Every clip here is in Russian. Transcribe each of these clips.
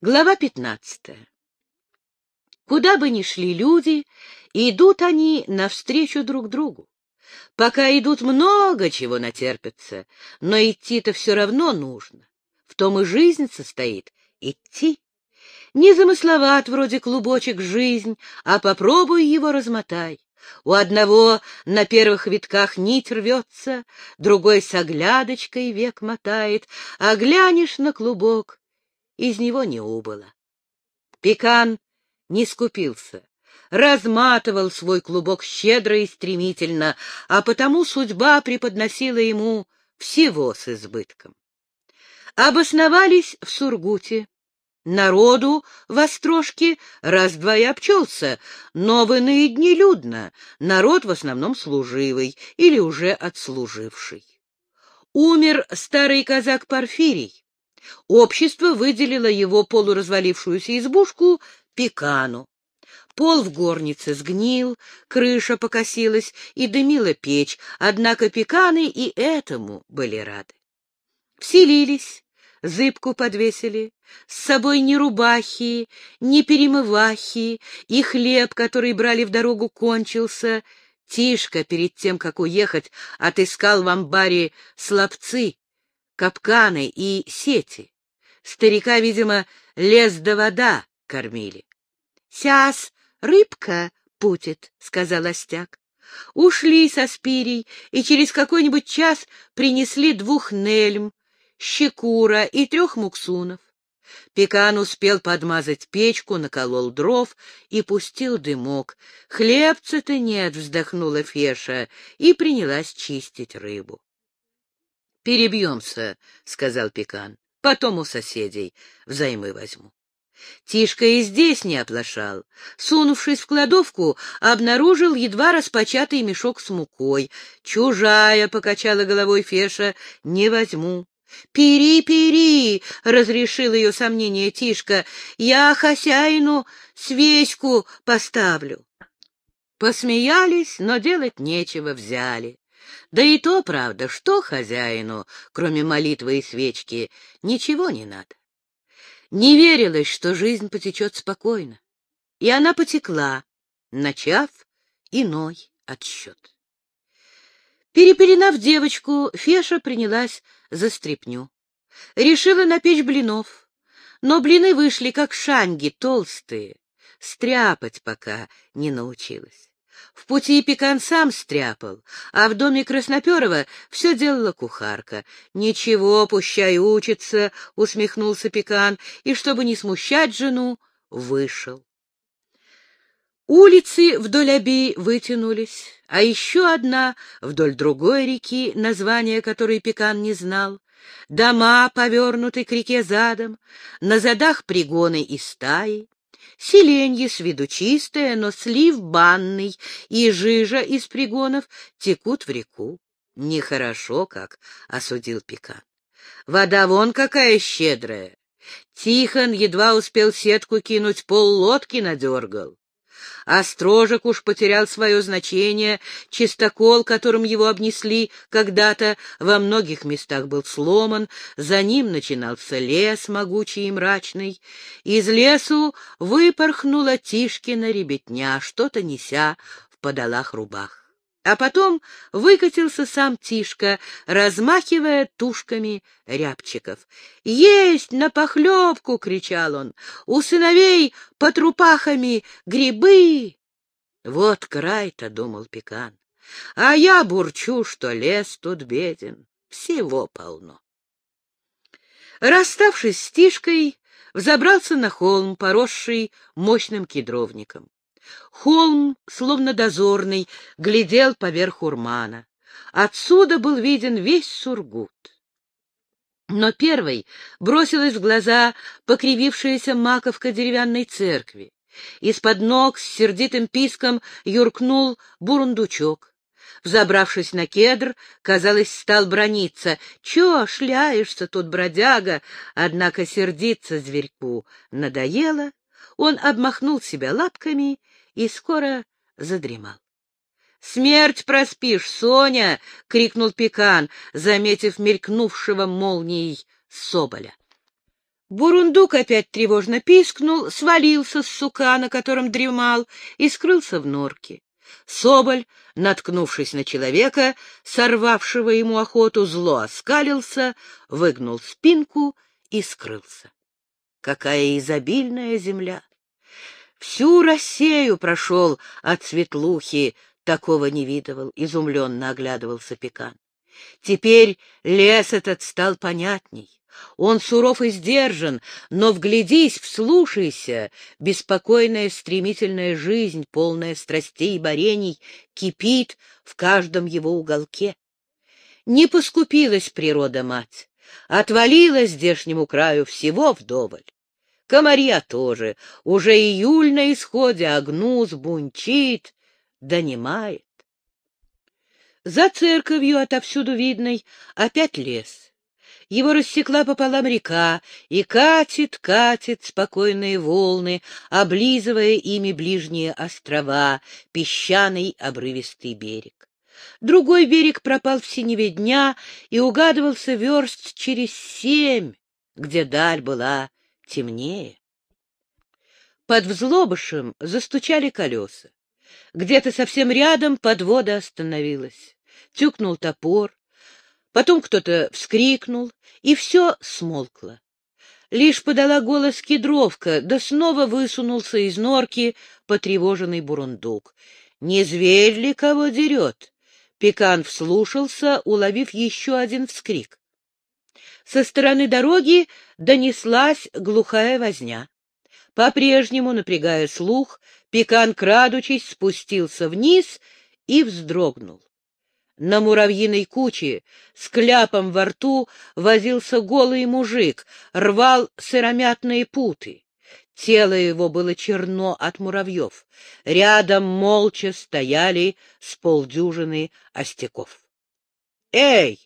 Глава пятнадцатая. Куда бы ни шли люди, идут они навстречу друг другу. Пока идут, много чего натерпится, но идти-то все равно нужно. В том и жизнь состоит — идти. Не замысловат вроде клубочек жизнь, а попробуй его размотай. У одного на первых витках нить рвется, другой с оглядочкой век мотает, а глянешь на клубок из него не убыло. Пекан не скупился, разматывал свой клубок щедро и стремительно, а потому судьба преподносила ему всего с избытком. Обосновались в Сургуте. Народу в Острожке раз-два и обчелся, но в иные дни людно, народ в основном служивый или уже отслуживший. Умер старый казак Порфирий, Общество выделило его полуразвалившуюся избушку пекану. Пол в горнице сгнил, крыша покосилась и дымила печь, однако пеканы и этому были рады. Вселились, зыбку подвесили, с собой ни рубахи, ни перемывахи, и хлеб, который брали в дорогу, кончился. Тишка, перед тем, как уехать, отыскал в амбаре слабцы, капканы и сети. Старика, видимо, лес да вода кормили. — Сяс рыбка путит, — сказал Остяк. Ушли со спирей и через какой-нибудь час принесли двух нельм, щекура и трех муксунов. Пекан успел подмазать печку, наколол дров и пустил дымок. «Хлебца-то нет», — вздохнула Феша и принялась чистить рыбу. Перебьемся, — сказал Пекан. — Потом у соседей взаймы возьму. Тишка и здесь не оплошал. Сунувшись в кладовку, обнаружил едва распочатый мешок с мукой. «Чужая!» — покачала головой Феша. «Не возьму». «Пери, пери!» — разрешил ее сомнение Тишка. «Я хозяину свечку поставлю». Посмеялись, но делать нечего, взяли. Да и то, правда, что хозяину, кроме молитвы и свечки, ничего не надо. Не верилось, что жизнь потечет спокойно. И она потекла, начав иной отсчет. Перепеленав девочку, Феша принялась за стряпню. Решила напечь блинов, но блины вышли, как шанги, толстые. Стряпать пока не научилась. В пути Пекан сам стряпал, а в доме Красноперова все делала кухарка. — Ничего, пущай учится, — усмехнулся Пекан, и, чтобы не смущать жену, вышел. Улицы вдоль Оби вытянулись, а еще одна вдоль другой реки, название которой Пекан не знал. Дома повернуты к реке задом, на задах пригоны и стаи. Селенье с виду чистое, но слив банный, и жижа из пригонов текут в реку. Нехорошо как, — осудил Пикан. Вода вон какая щедрая. Тихон едва успел сетку кинуть, пол лодки надергал. Острожек уж потерял свое значение, чистокол, которым его обнесли когда-то, во многих местах был сломан, за ним начинался лес могучий и мрачный. Из лесу выпорхнула Тишкина ребятня, что-то неся в подолах рубах. А потом выкатился сам Тишка, размахивая тушками рябчиков. «Есть на похлебку!» — кричал он. «У сыновей по трупахами грибы!» «Вот край-то!» — думал Пекан. «А я бурчу, что лес тут беден. Всего полно». Расставшись с Тишкой, взобрался на холм, поросший мощным кедровником. Холм, словно дозорный, глядел поверх урмана. Отсюда был виден весь Сургут. Но первой бросилась в глаза покривившаяся маковка деревянной церкви. Из-под ног с сердитым писком юркнул бурундучок. Взобравшись на кедр, казалось, стал брониться. «Чё шляешься тут, бродяга?» Однако сердиться зверьку надоело. Он обмахнул себя лапками и скоро задремал. «Смерть проспишь, Соня!» — крикнул Пекан, заметив мелькнувшего молнией соболя. Бурундук опять тревожно пискнул, свалился с сука, на котором дремал, и скрылся в норке. Соболь, наткнувшись на человека, сорвавшего ему охоту, зло оскалился, выгнул спинку и скрылся. Какая изобильная земля! Всю Россию прошел от Светлухи, такого не видывал, изумленно оглядывался Пекан. Теперь лес этот стал понятней. Он суров и сдержан, но вглядись, вслушайся, беспокойная стремительная жизнь, полная страстей и борений, кипит в каждом его уголке. Не поскупилась природа-мать, отвалила здешнему краю всего вдоволь. Комарья тоже, уже июль на исходе, а гнус бунчит, донимает. За церковью отовсюду видной опять лес. Его рассекла пополам река, и катит, катит спокойные волны, облизывая ими ближние острова, песчаный обрывистый берег. Другой берег пропал в синеве дня и угадывался верст через семь, где даль была темнее. Под взлобышем застучали колеса. Где-то совсем рядом подвода остановилась. Тюкнул топор. Потом кто-то вскрикнул, и все смолкло. Лишь подала голос кедровка, да снова высунулся из норки потревоженный бурундук. Не зверь ли кого дерет? Пекан вслушался, уловив еще один вскрик. Со стороны дороги донеслась глухая возня. По-прежнему, напрягая слух, Пекан, крадучись, спустился вниз и вздрогнул. На муравьиной куче с кляпом во рту возился голый мужик, рвал сыромятные путы. Тело его было черно от муравьев. Рядом молча стояли с полдюжины остяков. — Эй,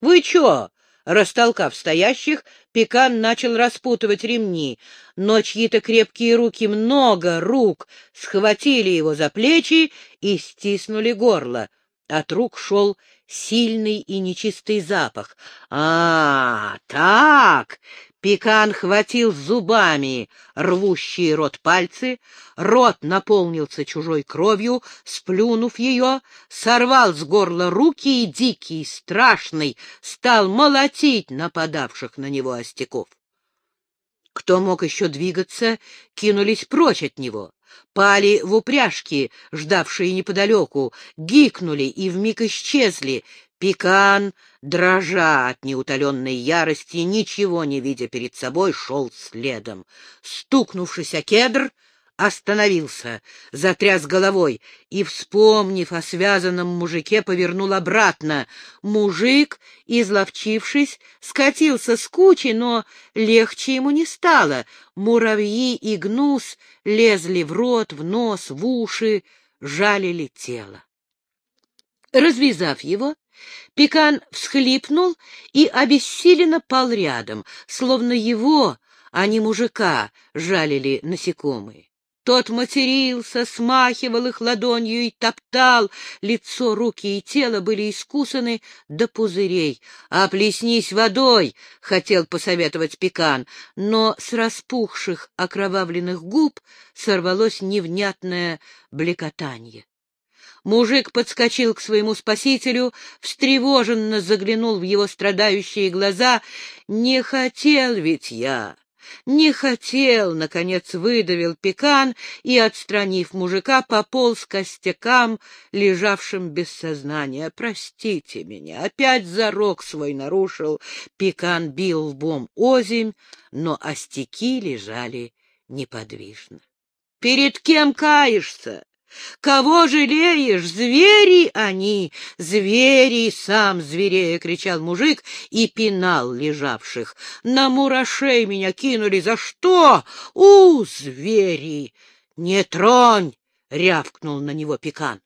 вы чё? Растолкав стоящих, Пекан начал распутывать ремни, но чьи-то крепкие руки, много рук, схватили его за плечи и стиснули горло. От рук шел сильный и нечистый запах. «А, так!» Пекан хватил зубами рвущие рот пальцы, рот наполнился чужой кровью, сплюнув ее, сорвал с горла руки и дикий, страшный, стал молотить нападавших на него остяков. Кто мог еще двигаться, кинулись прочь от него, пали в упряжки, ждавшие неподалеку, гикнули и вмиг исчезли, Пекан, дрожа от неутоленной ярости, ничего не видя перед собой, шел следом. Стукнувшись о кедр, остановился, затряс головой и, вспомнив о связанном мужике, повернул обратно. Мужик, изловчившись, скатился с кучи, но легче ему не стало. Муравьи и гнус лезли в рот, в нос, в уши, жалили тело. Развязав его, Пекан всхлипнул и обессиленно пал рядом, словно его, а не мужика, жалили насекомые. Тот матерился, смахивал их ладонью и топтал. Лицо, руки и тело были искусаны до пузырей. «Оплеснись водой!» — хотел посоветовать Пекан, но с распухших окровавленных губ сорвалось невнятное блекотанье. Мужик подскочил к своему спасителю, встревоженно заглянул в его страдающие глаза. «Не хотел ведь я!» «Не хотел!» — наконец выдавил пекан и, отстранив мужика, пополз к костякам, лежавшим без сознания. «Простите меня, опять зарок свой нарушил!» Пекан бил лбом озимь, но остяки лежали неподвижно. «Перед кем каешься? Кого жалеешь? Звери они! Звери! Сам зверея! — кричал мужик и пинал лежавших. На мурашей меня кинули. За что? У, звери! Не тронь! — рявкнул на него пекан.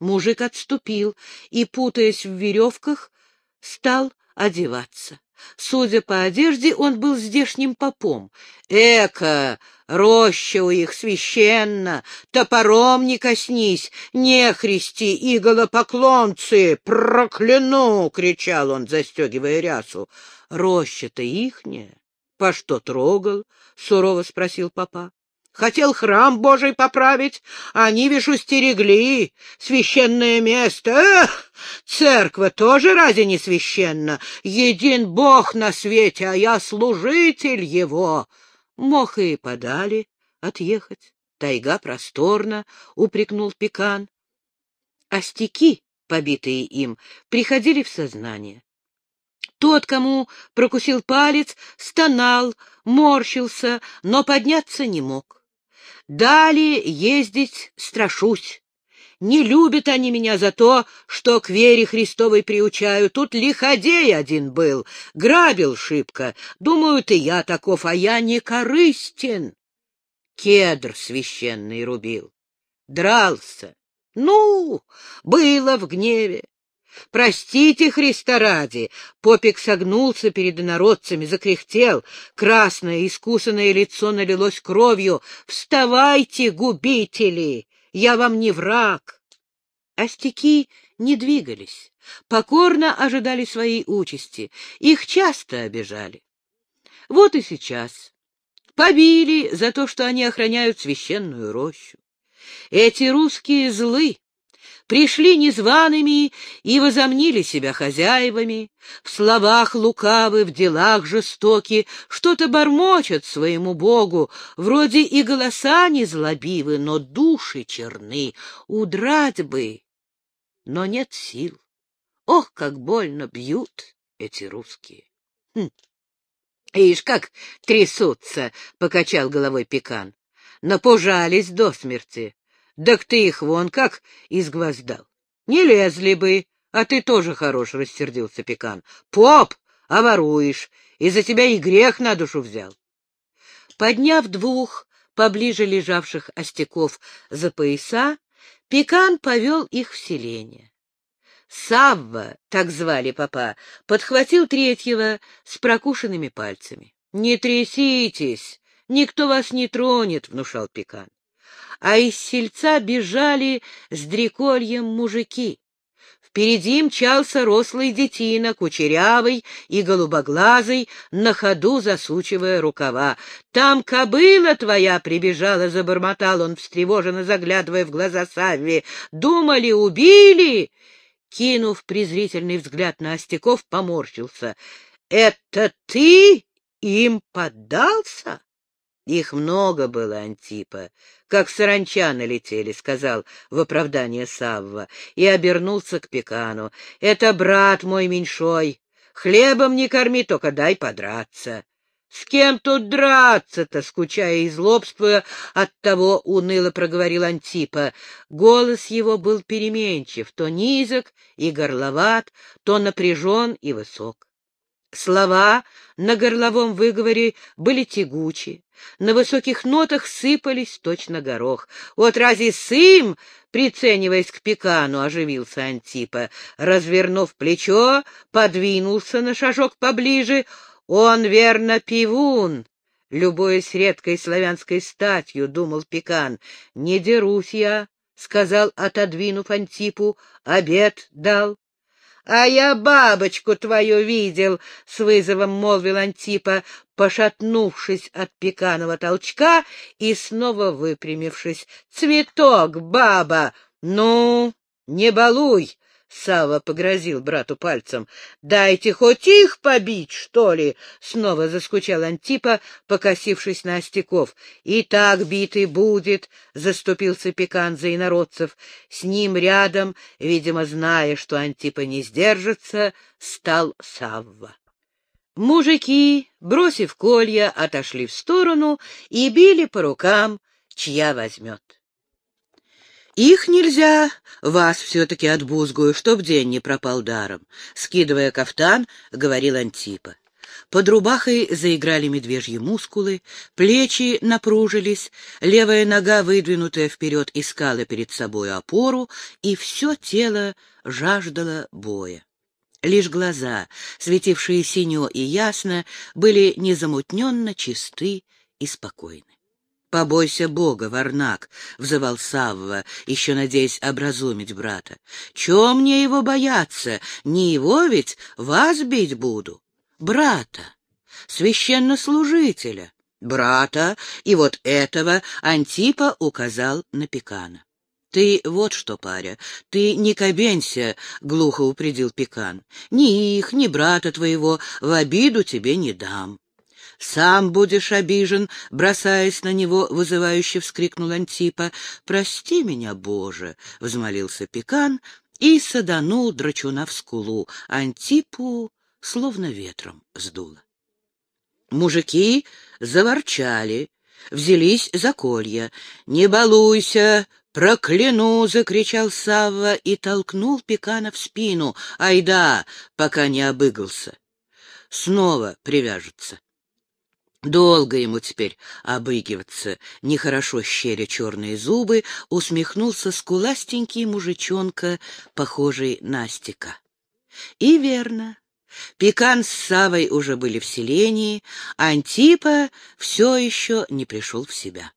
Мужик отступил и, путаясь в веревках, стал одеваться. Судя по одежде, он был здешним попом. Эка, роща у их священна, топором не коснись, не христи, иголопоклонцы, прокляну! — кричал он, застегивая рясу. Роща-то ихняя. — По что трогал? — сурово спросил папа. — Хотел храм Божий поправить, а они, вижу, стерегли. Священное место. Эх, церковь тоже разве не священна? Един Бог на свете, а я служитель его. Мог и подали отъехать. Тайга просторна, — упрекнул Пекан. Остяки, побитые им, приходили в сознание. Тот, кому прокусил палец, стонал, морщился, но подняться не мог. Дали ездить страшусь. Не любят они меня за то, что к вере Христовой приучаю. Тут лиходей один был, грабил шибко. Думают, и я таков, а я не корыстен. Кедр священный рубил. Дрался. Ну, было в гневе. «Простите, Христа ради!» Попик согнулся перед инородцами, закряхтел. Красное, искусанное лицо налилось кровью. «Вставайте, губители! Я вам не враг!» Остяки не двигались, покорно ожидали своей участи. Их часто обижали. Вот и сейчас. Побили за то, что они охраняют священную рощу. Эти русские злы, пришли незваными и возомнили себя хозяевами, в словах лукавы, в делах жестоки, что-то бормочат своему Богу, вроде и голоса не злобивы, но души черны, удрать бы, но нет сил. Ох, как больно бьют эти русские! Хм. Ишь, как трясутся, — покачал головой Пекан. Напужались до смерти. Так ты их вон как изгвоздал. Не лезли бы, а ты тоже хорош, — рассердился Пекан. Поп, а воруешь, из-за тебя и грех на душу взял. Подняв двух поближе лежавших остяков за пояса, Пекан повел их в селение. Савва, так звали папа, подхватил третьего с прокушенными пальцами. — Не тряситесь, никто вас не тронет, — внушал Пекан а из сельца бежали с дрекольем мужики. Впереди мчался рослый детина, кучерявый и голубоглазый, на ходу засучивая рукава. «Там кобыла твоя прибежала!» — забормотал он, встревоженно заглядывая в глаза Савви. «Думали, убили!» Кинув презрительный взгляд на Остяков, поморщился. «Это ты им поддался?» Их много было, Антипа, как саранча налетели, — сказал в оправдание Савва, и обернулся к Пекану. — Это брат мой меньшой. Хлебом не корми, только дай подраться. — С кем тут драться-то? — скучая и злобствуя, от того уныло проговорил Антипа. Голос его был переменчив, то низок и горловат, то напряжен и высок. Слова на горловом выговоре были тягучи, на высоких нотах сыпались точно горох. Вот разве сым, прицениваясь к пекану, оживился Антипа, развернув плечо, подвинулся на шажок поближе. Он, верно, пивун, любуясь редкой славянской статью, думал пекан. Не дерусь я, — сказал, отодвинув Антипу, — обед дал. А я бабочку твою видел, — с вызовом молвил Антипа, пошатнувшись от пеканого толчка и снова выпрямившись. — Цветок, баба! Ну, не балуй! Сава погрозил брату пальцем. — Дайте хоть их побить, что ли? — снова заскучал Антипа, покосившись на Остяков. — И так битый будет, — заступился Пекан за инородцев. С ним рядом, видимо, зная, что Антипа не сдержится, стал Савва. Мужики, бросив колья, отошли в сторону и били по рукам, чья возьмет. Их нельзя, вас все-таки отбузгую, чтоб день не пропал даром, — скидывая кафтан, говорил Антипа. Под рубахой заиграли медвежьи мускулы, плечи напружились, левая нога, выдвинутая вперед, искала перед собой опору, и все тело жаждало боя. Лишь глаза, светившие синё и ясно, были незамутненно чисты и спокойны. «Побойся Бога, Варнак!» — взывал Савва, еще надеясь образумить брата. «Чего мне его бояться? Не его ведь, вас бить буду!» «Брата! священнослужителя, брата, и вот этого Антипа указал на Пекана. «Ты вот что, паря, ты не кабенься», — глухо упредил Пекан. «Ни их, ни брата твоего в обиду тебе не дам». «Сам будешь обижен», — бросаясь на него, вызывающе вскрикнул Антипа. «Прости меня, Боже!» — взмолился Пекан и саданул драчуна в скулу. Антипу словно ветром сдуло. Мужики заворчали, взялись за колья. «Не балуйся, «Прокляну!» — закричал Савва и толкнул Пекана в спину. «Айда, пока не обыгался!» Снова привяжется. Долго ему теперь обыгиваться, нехорошо щеря черные зубы, усмехнулся скуластенький мужичонка, похожий на стека. И верно, Пекан с Савой уже были в селении, Антипа все еще не пришел в себя.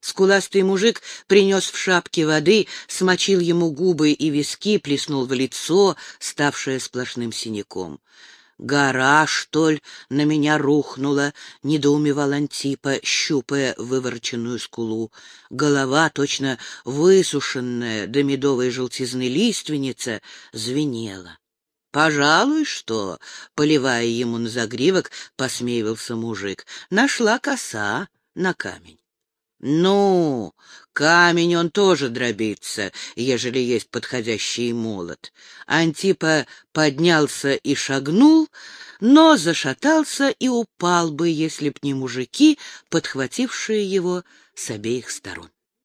Скуластый мужик принес в шапке воды, смочил ему губы и виски, плеснул в лицо, ставшее сплошным синяком. «Гора, что ли, на меня рухнула?» — недоумевал Антипа, щупая вывороченную скулу. Голова, точно высушенная до медовой желтизны лиственница, звенела. «Пожалуй, что?» — поливая ему на загривок, посмеивался мужик. «Нашла коса на камень». Ну, камень он тоже дробится, ежели есть подходящий молот. Антипа поднялся и шагнул, но зашатался и упал бы, если б не мужики, подхватившие его с обеих сторон.